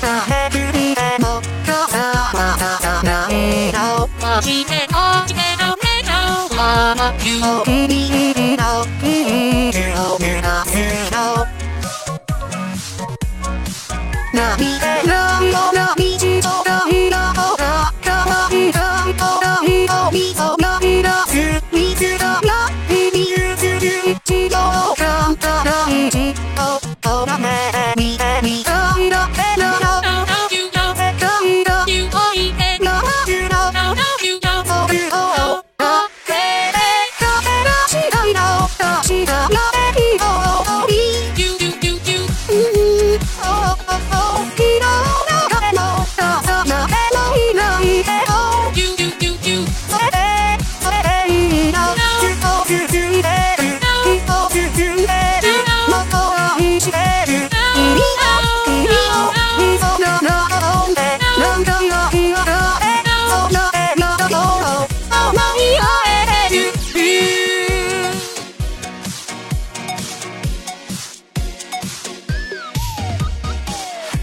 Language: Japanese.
まじめエの傘はただないのマジでマだ